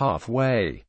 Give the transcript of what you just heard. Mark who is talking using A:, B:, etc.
A: halfway.